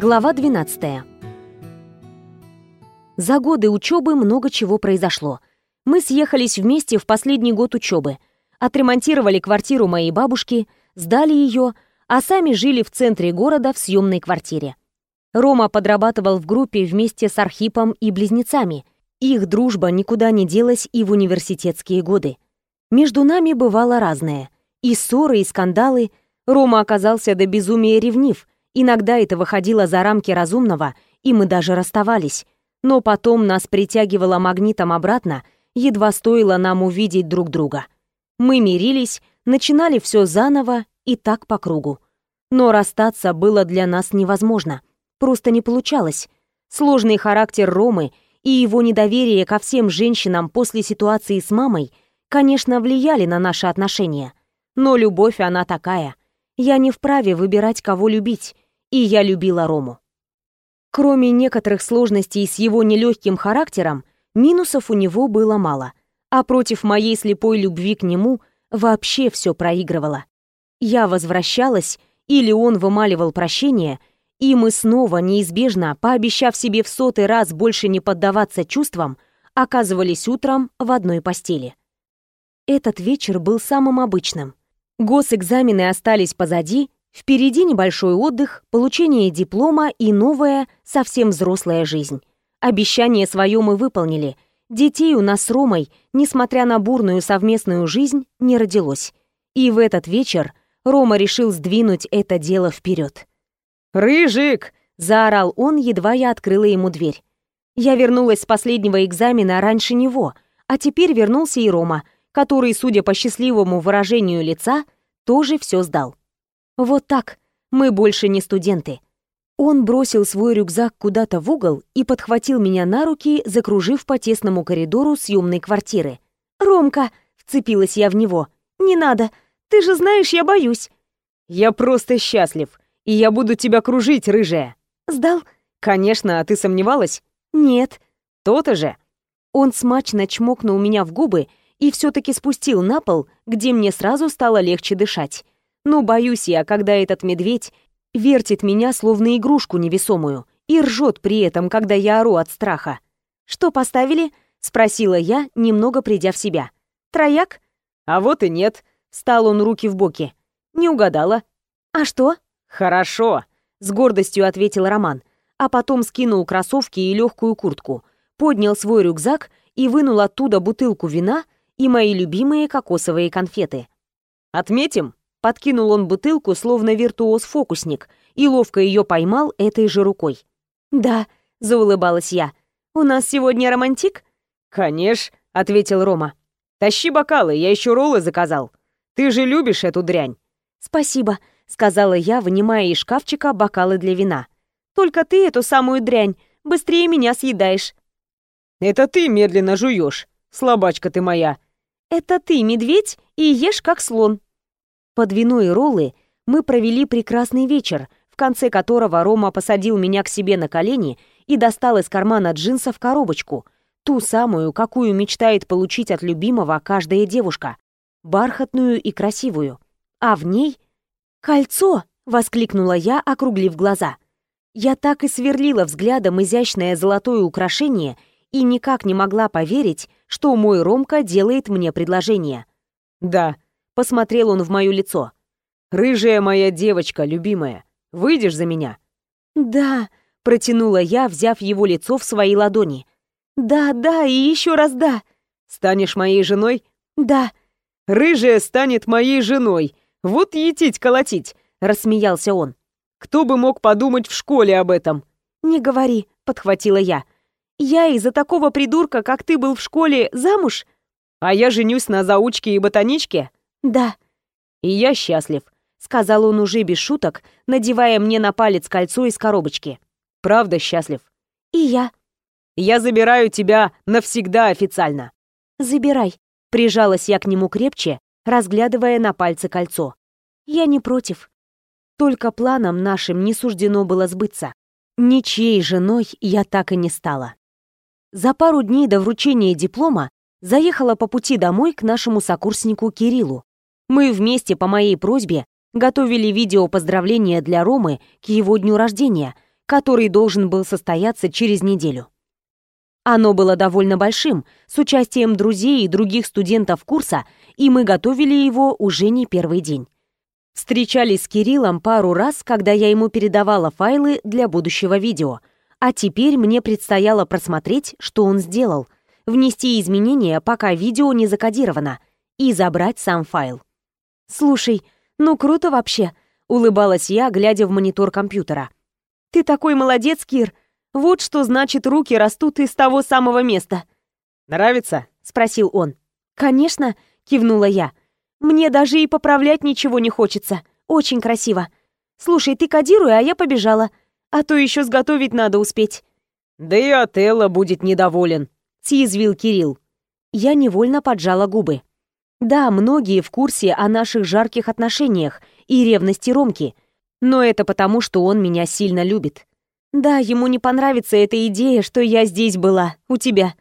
Глава 12. За годы учебы много чего произошло. Мы съехались вместе в последний год учебы, отремонтировали квартиру моей бабушки, сдали ее, а сами жили в центре города в съемной квартире. Рома подрабатывал в группе вместе с Архипом и близнецами. Их дружба никуда не делась и в университетские годы. Между нами бывало разное. И ссоры, и скандалы. Рома оказался до безумия ревнив — Иногда это выходило за рамки разумного, и мы даже расставались. Но потом нас притягивало магнитом обратно, едва стоило нам увидеть друг друга. Мы мирились, начинали все заново и так по кругу. Но расстаться было для нас невозможно. Просто не получалось. Сложный характер Ромы и его недоверие ко всем женщинам после ситуации с мамой, конечно, влияли на наши отношения. Но любовь она такая. Я не вправе выбирать, кого любить, и я любила Рому. Кроме некоторых сложностей с его нелегким характером, минусов у него было мало, а против моей слепой любви к нему вообще все проигрывало. Я возвращалась, или он вымаливал прощение, и мы снова, неизбежно, пообещав себе в сотый раз больше не поддаваться чувствам, оказывались утром в одной постели. Этот вечер был самым обычным. Госэкзамены остались позади, Впереди небольшой отдых, получение диплома и новая, совсем взрослая жизнь. Обещание свое мы выполнили. Детей у нас с Ромой, несмотря на бурную совместную жизнь, не родилось. И в этот вечер Рома решил сдвинуть это дело вперед. «Рыжик!» — заорал он, едва я открыла ему дверь. Я вернулась с последнего экзамена раньше него, а теперь вернулся и Рома, который, судя по счастливому выражению лица, тоже все сдал. Вот так. Мы больше не студенты. Он бросил свой рюкзак куда-то в угол и подхватил меня на руки, закружив по тесному коридору съемной квартиры. «Ромка!» — вцепилась я в него. «Не надо! Ты же знаешь, я боюсь!» «Я просто счастлив, и я буду тебя кружить, рыжая!» «Сдал?» «Конечно, а ты сомневалась?» «Нет». «То-то же!» Он смачно чмокнул меня в губы и все таки спустил на пол, где мне сразу стало легче дышать. Но боюсь я, когда этот медведь вертит меня словно игрушку невесомую и ржет при этом, когда я ору от страха. «Что поставили?» — спросила я, немного придя в себя. «Трояк?» «А вот и нет», — стал он руки в боки. «Не угадала». «А что?» «Хорошо», — с гордостью ответил Роман, а потом скинул кроссовки и легкую куртку, поднял свой рюкзак и вынул оттуда бутылку вина и мои любимые кокосовые конфеты. «Отметим?» Подкинул он бутылку, словно виртуоз-фокусник, и ловко ее поймал этой же рукой. «Да», — заулыбалась я. «У нас сегодня романтик?» «Конечно», — ответил Рома. «Тащи бокалы, я еще роллы заказал. Ты же любишь эту дрянь». «Спасибо», — сказала я, вынимая из шкафчика бокалы для вина. «Только ты эту самую дрянь быстрее меня съедаешь». «Это ты медленно жуешь, слабачка ты моя». «Это ты, медведь, и ешь как слон», под вино и роллы мы провели прекрасный вечер, в конце которого Рома посадил меня к себе на колени и достал из кармана джинсов коробочку, ту самую, какую мечтает получить от любимого каждая девушка, бархатную и красивую. А в ней кольцо, воскликнула я, округлив глаза. Я так и сверлила взглядом изящное золотое украшение и никак не могла поверить, что мой Ромка делает мне предложение. Да, Посмотрел он в моё лицо. «Рыжая моя девочка, любимая, выйдешь за меня?» «Да», — протянула я, взяв его лицо в свои ладони. «Да, да, и еще раз да». «Станешь моей женой?» «Да». «Рыжая станет моей женой. Вот етить-колотить», — рассмеялся он. «Кто бы мог подумать в школе об этом?» «Не говори», — подхватила я. «Я из-за такого придурка, как ты был в школе, замуж?» «А я женюсь на заучке и ботаничке?» «Да». «И я счастлив», — сказал он уже без шуток, надевая мне на палец кольцо из коробочки. «Правда счастлив». «И я». «Я забираю тебя навсегда официально». «Забирай», — прижалась я к нему крепче, разглядывая на пальце кольцо. «Я не против». Только планам нашим не суждено было сбыться. Ничьей женой я так и не стала. За пару дней до вручения диплома заехала по пути домой к нашему сокурснику Кириллу, мы вместе по моей просьбе готовили видео поздравления для Ромы к его дню рождения, который должен был состояться через неделю. Оно было довольно большим, с участием друзей и других студентов курса, и мы готовили его уже не первый день. Встречались с Кириллом пару раз, когда я ему передавала файлы для будущего видео, а теперь мне предстояло просмотреть, что он сделал, внести изменения, пока видео не закодировано, и забрать сам файл. «Слушай, ну круто вообще», — улыбалась я, глядя в монитор компьютера. «Ты такой молодец, Кир. Вот что значит руки растут из того самого места». «Нравится?» — спросил он. «Конечно», — кивнула я. «Мне даже и поправлять ничего не хочется. Очень красиво. Слушай, ты кодируй, а я побежала. А то еще сготовить надо успеть». «Да и Отелло будет недоволен», — съязвил Кирилл. Я невольно поджала губы. Да, многие в курсе о наших жарких отношениях и ревности Ромки, но это потому, что он меня сильно любит. Да, ему не понравится эта идея, что я здесь была, у тебя.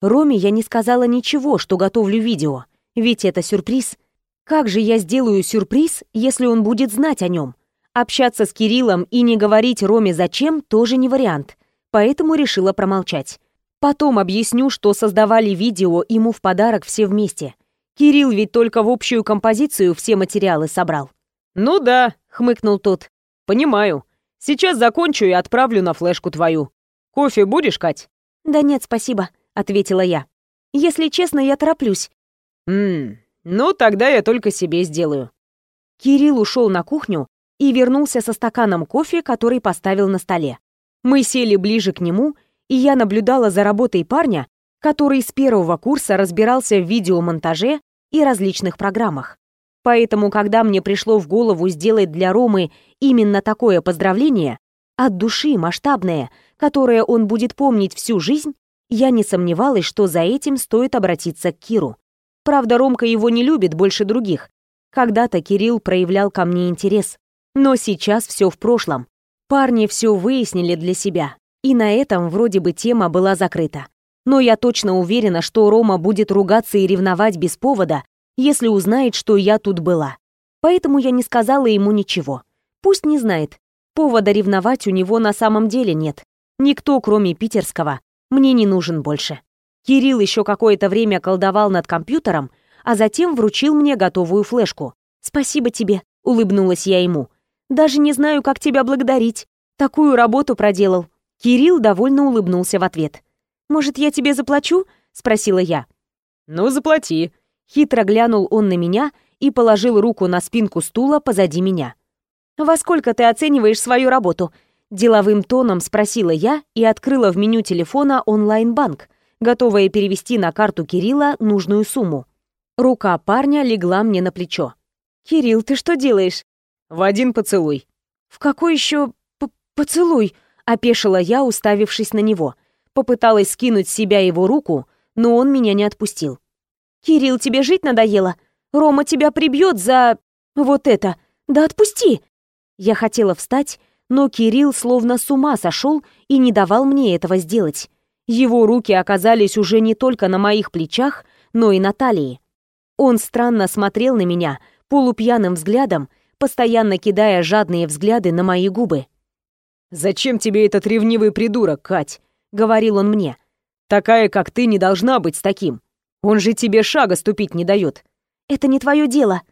Роме я не сказала ничего, что готовлю видео, ведь это сюрприз. Как же я сделаю сюрприз, если он будет знать о нем? Общаться с Кириллом и не говорить Роме зачем тоже не вариант, поэтому решила промолчать. Потом объясню, что создавали видео ему в подарок все вместе. Кирилл ведь только в общую композицию все материалы собрал. «Ну да», — хмыкнул тот. «Понимаю. Сейчас закончу и отправлю на флешку твою. Кофе будешь, Кать?» «Да нет, спасибо», — ответила я. «Если честно, я тороплюсь». «Ммм, ну тогда я только себе сделаю». Кирилл ушел на кухню и вернулся со стаканом кофе, который поставил на столе. Мы сели ближе к нему, и я наблюдала за работой парня, который с первого курса разбирался в видеомонтаже и различных программах. Поэтому, когда мне пришло в голову сделать для Ромы именно такое поздравление, от души масштабное, которое он будет помнить всю жизнь, я не сомневалась, что за этим стоит обратиться к Киру. Правда, Ромка его не любит больше других. Когда-то Кирилл проявлял ко мне интерес. Но сейчас все в прошлом. Парни все выяснили для себя. И на этом вроде бы тема была закрыта. Но я точно уверена, что Рома будет ругаться и ревновать без повода, если узнает, что я тут была. Поэтому я не сказала ему ничего. Пусть не знает. Повода ревновать у него на самом деле нет. Никто, кроме питерского, мне не нужен больше. Кирилл еще какое-то время колдовал над компьютером, а затем вручил мне готовую флешку. «Спасибо тебе», — улыбнулась я ему. «Даже не знаю, как тебя благодарить. Такую работу проделал». Кирилл довольно улыбнулся в ответ. «Может, я тебе заплачу?» — спросила я. «Ну, заплати». Хитро глянул он на меня и положил руку на спинку стула позади меня. «Во сколько ты оцениваешь свою работу?» Деловым тоном спросила я и открыла в меню телефона онлайн-банк, готовая перевести на карту Кирилла нужную сумму. Рука парня легла мне на плечо. «Кирилл, ты что делаешь?» «В один поцелуй». «В какой еще поцелуй?» — опешила я, уставившись на него. Попыталась скинуть с себя его руку, но он меня не отпустил. «Кирилл, тебе жить надоело? Рома тебя прибьет за... вот это. Да отпусти!» Я хотела встать, но Кирилл словно с ума сошел и не давал мне этого сделать. Его руки оказались уже не только на моих плечах, но и на талии. Он странно смотрел на меня, полупьяным взглядом, постоянно кидая жадные взгляды на мои губы. «Зачем тебе этот ревнивый придурок, Кать?» — говорил он мне. «Такая, как ты, не должна быть с таким. Он же тебе шага ступить не дает». «Это не твое дело».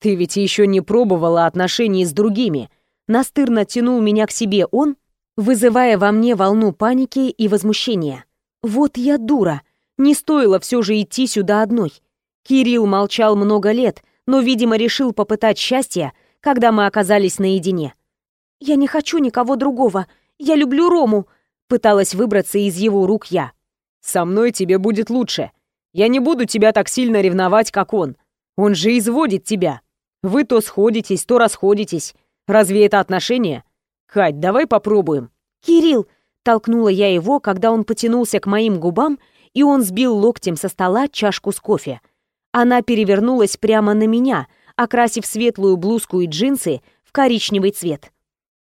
«Ты ведь еще не пробовала отношений с другими». Настырно тянул меня к себе он, вызывая во мне волну паники и возмущения. «Вот я дура. Не стоило все же идти сюда одной». Кирилл молчал много лет, но, видимо, решил попытать счастье, когда мы оказались наедине. «Я не хочу никого другого. Я люблю Рому», Пыталась выбраться из его рук я. «Со мной тебе будет лучше. Я не буду тебя так сильно ревновать, как он. Он же изводит тебя. Вы то сходитесь, то расходитесь. Разве это отношения? Кать, давай попробуем». «Кирилл!» — толкнула я его, когда он потянулся к моим губам, и он сбил локтем со стола чашку с кофе. Она перевернулась прямо на меня, окрасив светлую блузку и джинсы в коричневый цвет.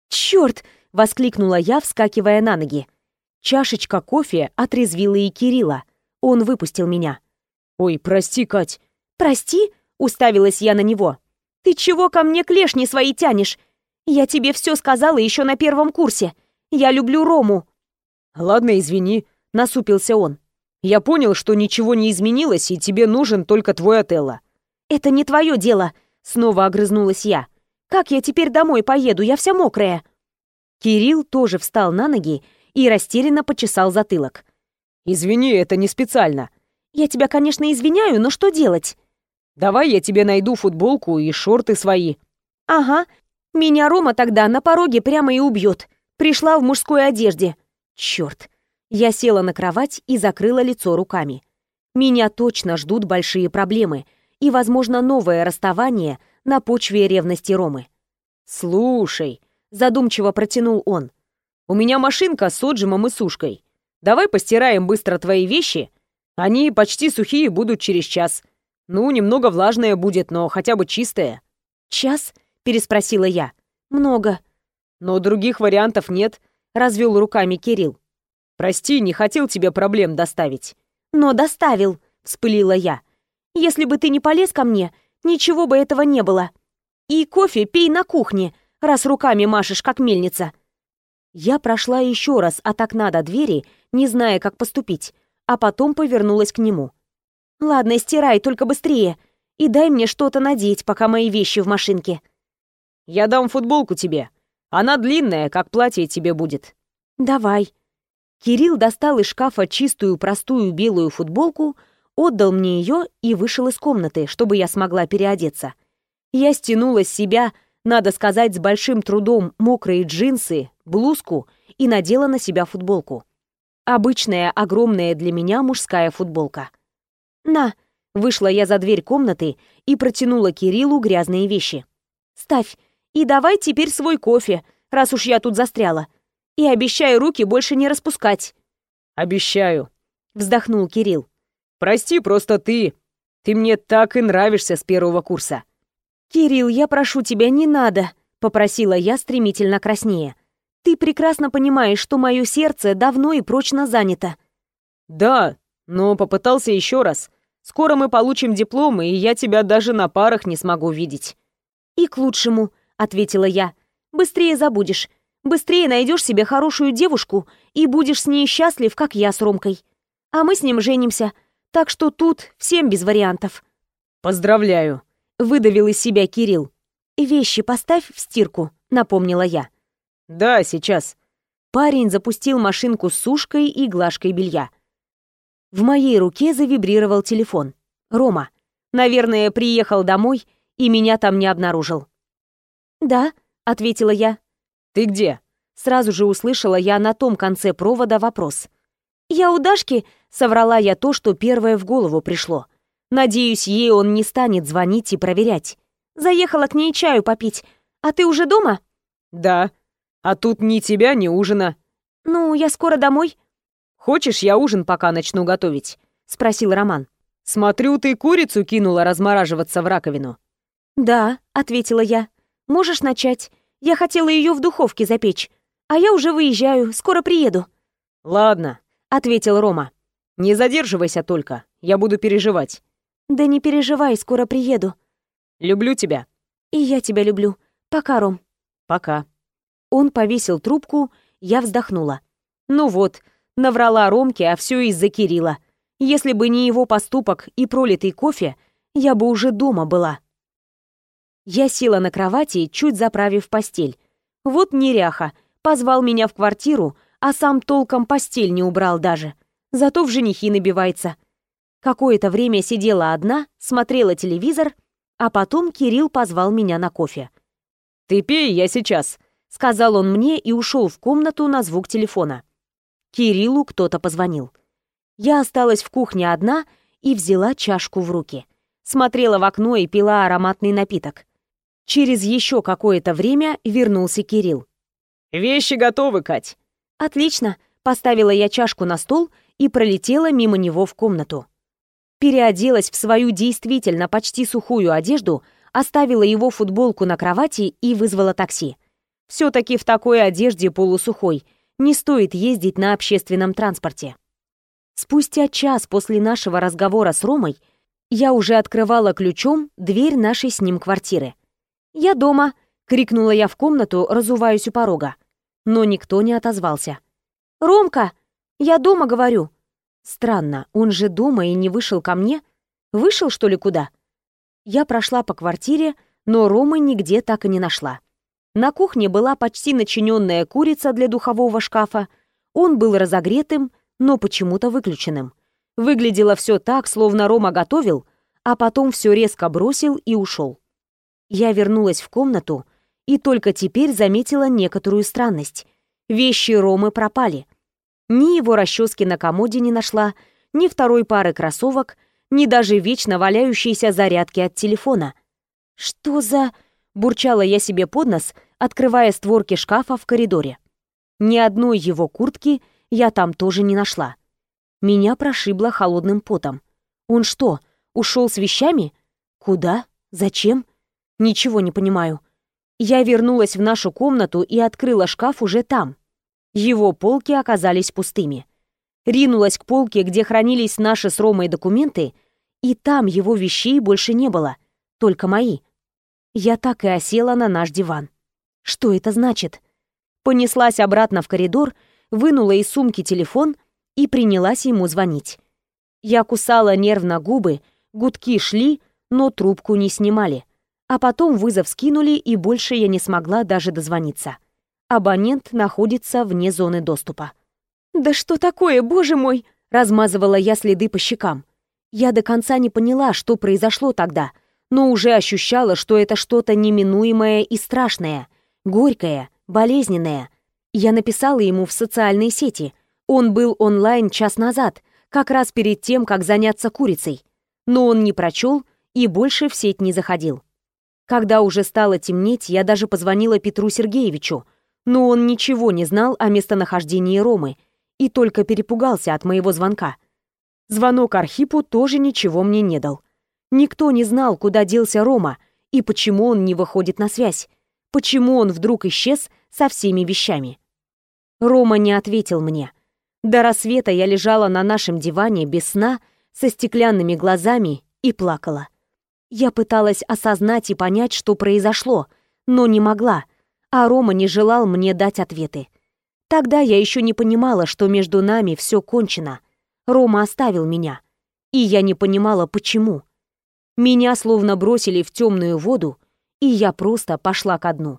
«Чёрт!» — воскликнула я, вскакивая на ноги. Чашечка кофе отрезвила и Кирилла. Он выпустил меня. «Ой, прости, Кать». «Прости?» — уставилась я на него. «Ты чего ко мне клешни свои тянешь? Я тебе все сказала еще на первом курсе. Я люблю Рому. Ладно, извини, насупился он. Я понял, что ничего не изменилось, и тебе нужен только твой Отелло. Это не твое дело, снова огрызнулась я. Как я теперь домой поеду? Я вся мокрая. Кирилл тоже встал на ноги и растерянно почесал затылок. «Извини, это не специально». «Я тебя, конечно, извиняю, но что делать?» «Давай я тебе найду футболку и шорты свои». «Ага. Меня Рома тогда на пороге прямо и убьет. Пришла в мужской одежде. Черт. Я села на кровать и закрыла лицо руками. Меня точно ждут большие проблемы и, возможно, новое расставание на почве ревности Ромы. «Слушай», — задумчиво протянул он, — «у меня машинка с отжимом и сушкой. Давай постираем быстро твои вещи. Они почти сухие будут через час. Ну, немного влажное будет, но хотя бы чистое». «Час?» — переспросила я. «Много». «Но других вариантов нет», — развел руками Кирилл. «Прости, не хотел тебе проблем доставить». «Но доставил», — вспылила я. «Если бы ты не полез ко мне, ничего бы этого не было. И кофе пей на кухне, раз руками машешь, как мельница». Я прошла еще раз от окна до двери, не зная, как поступить, а потом повернулась к нему. «Ладно, стирай, только быстрее, и дай мне что-то надеть, пока мои вещи в машинке». «Я дам футболку тебе. Она длинная, как платье тебе будет». «Давай». Кирилл достал из шкафа чистую простую белую футболку, отдал мне ее и вышел из комнаты, чтобы я смогла переодеться. Я стянула с себя, надо сказать, с большим трудом мокрые джинсы, блузку и надела на себя футболку. Обычная, огромная для меня мужская футболка. «На!» — вышла я за дверь комнаты и протянула Кириллу грязные вещи. «Ставь, и давай теперь свой кофе, раз уж я тут застряла. И обещай руки больше не распускать». «Обещаю», — вздохнул Кирилл. «Прости, просто ты. Ты мне так и нравишься с первого курса». «Кирилл, я прошу тебя, не надо», — попросила я стремительно краснее. Ты прекрасно понимаешь, что мое сердце давно и прочно занято. Да, но попытался еще раз. Скоро мы получим диплом, и я тебя даже на парах не смогу видеть. И к лучшему, ответила я. Быстрее забудешь. Быстрее найдешь себе хорошую девушку и будешь с ней счастлив, как я с Ромкой. А мы с ним женимся. Так что тут всем без вариантов. Поздравляю, выдавил из себя Кирилл. Вещи поставь в стирку, напомнила я. «Да, сейчас». Парень запустил машинку с сушкой и глажкой белья. В моей руке завибрировал телефон. Рома. Наверное, приехал домой и меня там не обнаружил. «Да», — ответила я. «Ты где?» Сразу же услышала я на том конце провода вопрос. «Я у Дашки», — соврала я то, что первое в голову пришло. Надеюсь, ей он не станет звонить и проверять. Заехала к ней чаю попить. А ты уже дома? Да. А тут ни тебя, ни ужина. Ну, я скоро домой. Хочешь, я ужин пока начну готовить? Спросил Роман. Смотрю, ты курицу кинула размораживаться в раковину. Да, ответила я. Можешь начать. Я хотела ее в духовке запечь. А я уже выезжаю, скоро приеду. Ладно, ответил Рома. Не задерживайся только, я буду переживать. Да не переживай, скоро приеду. Люблю тебя. И я тебя люблю. Пока, Ром. Пока. Он повесил трубку, я вздохнула. Ну вот, наврала Ромке, а все из-за Кирилла. Если бы не его поступок и пролитый кофе, я бы уже дома была. Я села на кровати, чуть заправив постель. Вот неряха, позвал меня в квартиру, а сам толком постель не убрал даже. Зато в женихи набивается. Какое-то время сидела одна, смотрела телевизор, а потом Кирилл позвал меня на кофе. «Ты пей, я сейчас», сказал он мне и ушел в комнату на звук телефона. Кириллу кто-то позвонил. Я осталась в кухне одна и взяла чашку в руки. Смотрела в окно и пила ароматный напиток. Через еще какое-то время вернулся Кирилл. «Вещи готовы, Кать». «Отлично», — поставила я чашку на стол и пролетела мимо него в комнату. Переоделась в свою действительно почти сухую одежду, оставила его футболку на кровати и вызвала такси. Все-таки в такой одежде полусухой не стоит ездить на общественном транспорте. Спустя час после нашего разговора с Ромой я уже открывала ключом дверь нашей с ним квартиры. «Я дома!» — крикнула я в комнату, разуваясь у порога. Но никто не отозвался. «Ромка! Я дома говорю!» Странно, он же дома и не вышел ко мне? Вышел, что ли, куда? Я прошла по квартире, но Ромы нигде так и не нашла. На кухне была почти начиненная курица для духового шкафа. Он был разогретым, но почему-то выключенным. Выглядело все так, словно Рома готовил, а потом все резко бросил и ушел. Я вернулась в комнату и только теперь заметила некоторую странность. Вещи Ромы пропали. Ни его расчески на комоде не нашла, ни второй пары кроссовок, ни даже вечно валяющейся зарядки от телефона. «Что за...» — бурчала я себе под нос, открывая створки шкафа в коридоре. Ни одной его куртки я там тоже не нашла. Меня прошибло холодным потом. Он что, ушел с вещами? Куда? Зачем? Ничего не понимаю. Я вернулась в нашу комнату и открыла шкаф уже там. Его полки оказались пустыми. Ринулась к полке, где хранились наши с Ромой документы, и там его вещей больше не было, только мои. Я так и осела на наш диван. Что это значит? Понеслась обратно в коридор, вынула из сумки телефон и принялась ему звонить. Я кусала нервно губы, гудки шли, но трубку не снимали. А потом вызов скинули, и больше я не смогла даже дозвониться. Абонент находится вне зоны доступа. «Да что такое, боже мой!» — размазывала я следы по щекам. Я до конца не поняла, что произошло тогда, но уже ощущала, что это что-то неминуемое и страшное, горькое, болезненное. Я написала ему в социальной сети. Он был онлайн час назад, как раз перед тем, как заняться курицей. Но он не прочел и больше в сеть не заходил. Когда уже стало темнеть, я даже позвонила Петру Сергеевичу, но он ничего не знал о местонахождении Ромы и только перепугался от моего звонка. Звонок Архипу тоже ничего мне не дал. Никто не знал, куда делся Рома и почему он не выходит на связь, почему он вдруг исчез со всеми вещами. Рома не ответил мне. До рассвета я лежала на нашем диване без сна, со стеклянными глазами и плакала. Я пыталась осознать и понять, что произошло, но не могла, а Рома не желал мне дать ответы. Тогда я еще не понимала, что между нами все кончено. Рома оставил меня, и я не понимала, почему. Меня словно бросили в темную воду, и я просто пошла ко дну.